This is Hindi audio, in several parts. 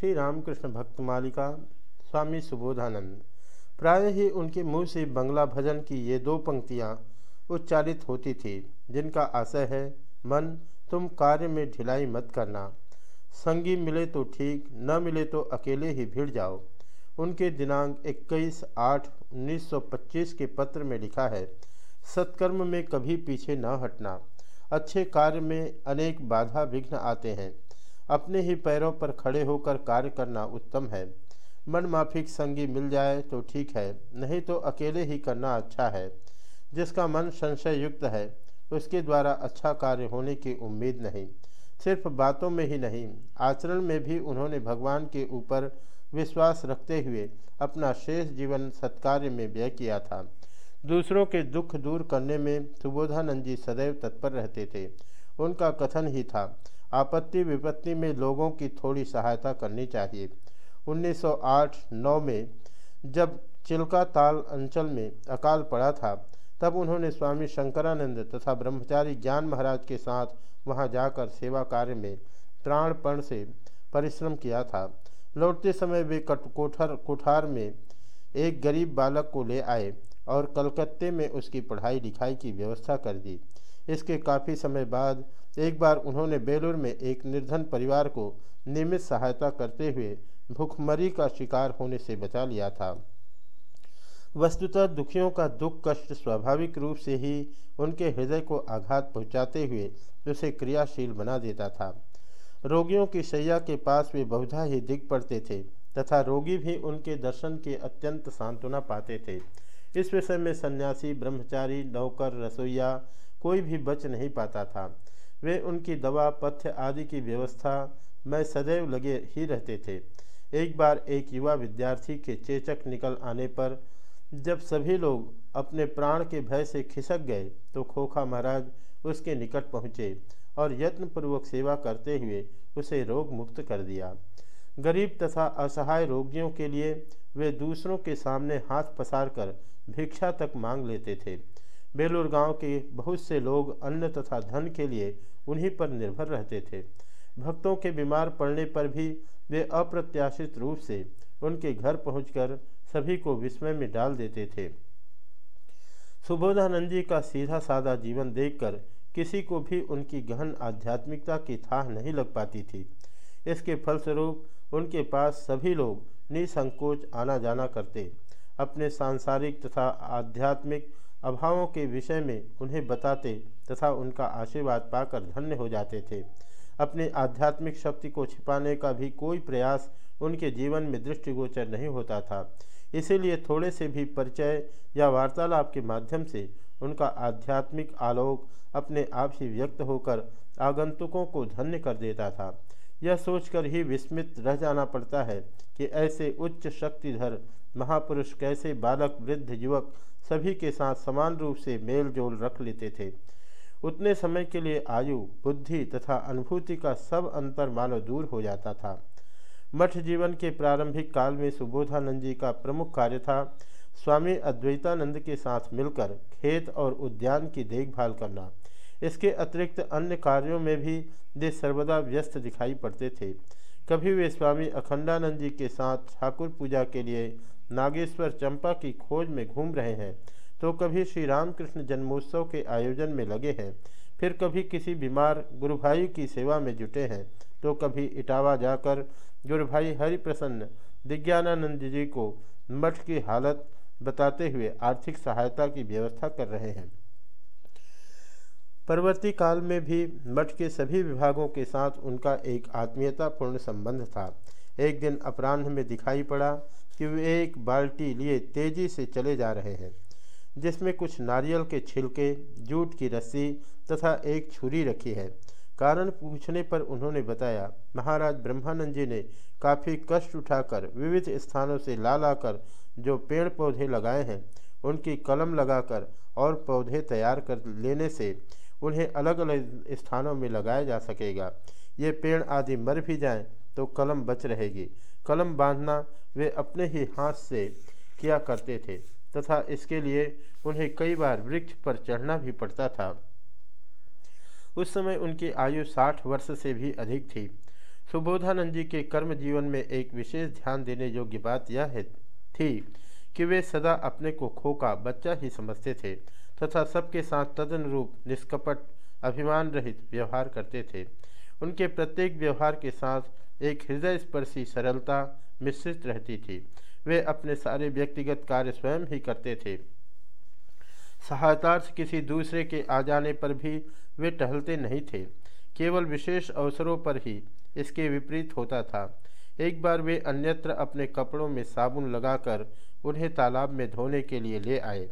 श्री रामकृष्ण भक्त मालिका स्वामी सुबोधानंद। प्राय ही उनके मुँह से बंगला भजन की ये दो पंक्तियाँ उच्चारित होती थी, जिनका आशय है, मन, तुम कार्य में ढिलाई मत करना। संगी मिले तो ठीक, न मिले तो अकेले ही भिड़ जाओ। उनके दिनांक 21 आठ 1925 के पत्र में लिखा है, सत्कर्म में कभी पीछे न हटना। अच्छे कार्य में अनेक बाधा विघ्न आते हैं। अपने ही पैरों पर खड़े होकर कार्य करना उत्तम है। मन माफिक संगी मिल जाए तो ठीक है, नहीं तो अकेले ही करना अच्छा है। जिसका मन संशय युक्त है, उसके द्वारा अच्छा कार्य होने की उम्मीद नहीं। सिर्फ़ बातों में ही नहीं, आचरण में भी उन्होंने भगवान के ऊपर विश्वास रखते हुए अपना शेष जीवन सत्कार्य में व्यय किया था। दूसरों के दुख दूर करने में सुबोधानंद जी सदैव तत्पर रहते थे। उनका कथन ही था आपत्ति विपत्ति में लोगों की थोड़ी सहायता करनी चाहिए। 1908-9 में जब चिल्का ताल अंचल में अकाल पड़ा था, तब उन्होंने स्वामी शंकरानंद तथा ब्रह्मचारी ज्ञान महाराज के साथ वहाँ जाकर सेवा कार्य में प्राणपण से परिश्रम किया था। लौटते समय वे कोठर कोठार में एक गरीब बालक को ले आए। और कलकत्ते में उसकी पढ़ाई लिखाई की व्यवस्था कर दी। इसके काफ़ी समय बाद एक बार उन्होंने बेलूर में एक निर्धन परिवार को नियमित सहायता करते हुए भूखमरी का शिकार होने से बचा लिया था। वस्तुतः दुखियों का दुख कष्ट स्वाभाविक रूप से ही उनके हृदय को आघात पहुंचाते हुए उसे क्रियाशील बना देता था। रोगियों की सैया के पास वे बहुधा ही दिख पड़ते थे तथा रोगी भी उनके दर्शन के अत्यंत सांत्वना पाते थे। इस विषय में सन्यासी, ब्रह्मचारी, नौकर, रसोईया कोई भी बच नहीं पाता था। वे उनकी दवा, पथ्य आदि की व्यवस्था में सदैव लगे ही रहते थे। एक बार एक युवा विद्यार्थी के चेचक निकल आने पर जब सभी लोग अपने प्राण के भय से खिसक गए तो खोखा महाराज उसके निकट पहुँचे और यत्नपूर्वक सेवा करते हुए उसे रोग मुक्त कर दिया। गरीब तथा असहाय रोगियों के लिए वे दूसरों के सामने हाथ पसार कर भिक्षा तक मांग लेते थे। बेलूर गाँव के बहुत से लोग अन्न तथा धन के लिए उन्हीं पर निर्भर रहते थे। भक्तों के बीमार पड़ने पर भी वे अप्रत्याशित रूप से उनके घर पहुंचकर सभी को विस्मय में डाल देते थे। सुबोधानंद जी का सीधा साधा जीवन देखकर किसी को भी उनकी गहन आध्यात्मिकता की थाह नहीं लग पाती थी। इसके फलस्वरूप उनके पास सभी लोग निसंकोच आना जाना करते। अपने सांसारिक तथा आध्यात्मिक अभावों के विषय में उन्हें बताते तथा उनका आशीर्वाद पाकर धन्य हो जाते थे। अपनी आध्यात्मिक शक्ति को छिपाने का भी कोई प्रयास उनके जीवन में दृष्टिगोचर नहीं होता था। इसीलिए थोड़े से भी परिचय या वार्तालाप के माध्यम से उनका आध्यात्मिक आलोक अपने आप ही व्यक्त होकर आगंतुकों को धन्य कर देता था। यह सोचकर ही विस्मित रह जाना पड़ता है कि ऐसे उच्च शक्तिधर महापुरुष कैसे बालक, वृद्ध, युवक सभी के साथ समान रूप से मेल जोल रख लेते थे। उतने समय के लिए आयु, बुद्धि तथा अनुभूति का सब अंतर मानो दूर हो जाता था। मठ जीवन के प्रारंभिक काल में सुबोधानंद जी का प्रमुख कार्य था स्वामी अद्वैतानंद के साथ मिलकर खेत और उद्यान की देखभाल करना। इसके अतिरिक्त अन्य कार्यों में भी वे सर्वदा व्यस्त दिखाई पड़ते थे। कभी वे स्वामी अखंडानंद जी के साथ ठाकुर पूजा के लिए नागेश्वर चंपा की खोज में घूम रहे हैं तो कभी श्री रामकृष्ण जन्मोत्सव के आयोजन में लगे हैं, फिर कभी किसी बीमार गुरु भाई की सेवा में जुटे हैं तो कभी इटावा जाकर गुरु भाई हरिप्रसन्न दिज्ञानानंद जी को मठ की हालत बताते हुए आर्थिक सहायता की व्यवस्था कर रहे हैं। परवर्ती काल में भी मठ के सभी विभागों के साथ उनका एक आत्मीयतापूर्ण संबंध था। एक दिन अपराह्न में दिखाई पड़ा कि वे एक बाल्टी लिए तेज़ी से चले जा रहे हैं, जिसमें कुछ नारियल के छिलके, जूट की रस्सी तथा एक छुरी रखी है। कारण पूछने पर उन्होंने बताया, महाराज ब्रह्मानंद जी ने काफ़ी कष्ट उठाकर विविध स्थानों से ला लाकर जो पेड़ पौधे लगाए हैं, उनकी कलम लगाकर और पौधे तैयार कर लेने से उन्हें अलग अलग स्थानों में लगाया जा सकेगा। ये पेड़ आदि मर भी जाएँ तो कलम बच रहेगी। कलम बांधना वे अपने ही हाथ से किया करते थे, तथा इसके लिए उन्हें कई बार वृक्ष पर चढ़ना भी पड़ता था। उस समय उनकी आयु साठ वर्ष से भी अधिक थी। सुबोधानंद जी के कर्म जीवन में एक विशेष ध्यान देने योग्य बात यह थी कि वे सदा अपने को खोका बच्चा ही समझते थे। तथा सबके साथ तदनुरूप निष्कपट अभिमान रहित व्यवहार करते थे। उनके प्रत्येक व्यवहार के साथ एक हृदय स्पर्शी सरलता मिश्रित रहती थी। वे अपने सारे व्यक्तिगत कार्य स्वयं ही करते थे। सहायतार्थ किसी दूसरे के आ जाने पर भी वे टहलते नहीं थे। केवल विशेष अवसरों पर ही इसके विपरीत होता था। एक बार वे अन्यत्र अपने कपड़ों में साबुन लगाकर उन्हें तालाब में धोने के लिए ले आए।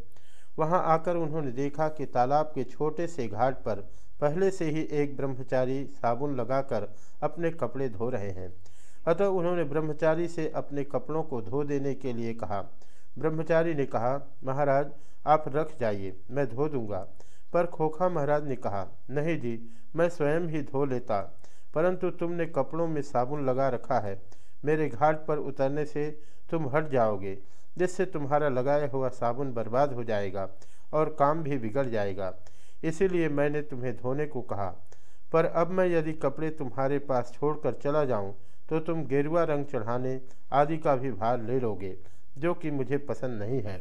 वहाँ आकर उन्होंने देखा कि तालाब के छोटे से घाट पर पहले से ही एक ब्रह्मचारी साबुन लगाकर अपने कपड़े धो रहे हैं। अतः उन्होंने ब्रह्मचारी से अपने कपड़ों को धो देने के लिए कहा। ब्रह्मचारी ने कहा, महाराज, आप रख जाइए, मैं धो दूँगा। पर खोखा महाराज ने कहा, नहीं जी, मैं स्वयं ही धो लेता, परंतु तुमने कपड़ों में साबुन लगा रखा है। मेरे घाट पर उतरने से तुम हट जाओगे। जिससे तुम्हारा लगाया हुआ साबुन बर्बाद हो जाएगा और काम भी बिगड़ जाएगा। इसीलिए मैंने तुम्हें धोने को कहा। पर अब मैं यदि कपड़े तुम्हारे पास छोड़कर चला जाऊँ तो तुम गेरुआ रंग चढ़ाने आदि का भी भार ले लोगे, जो कि मुझे पसंद नहीं है।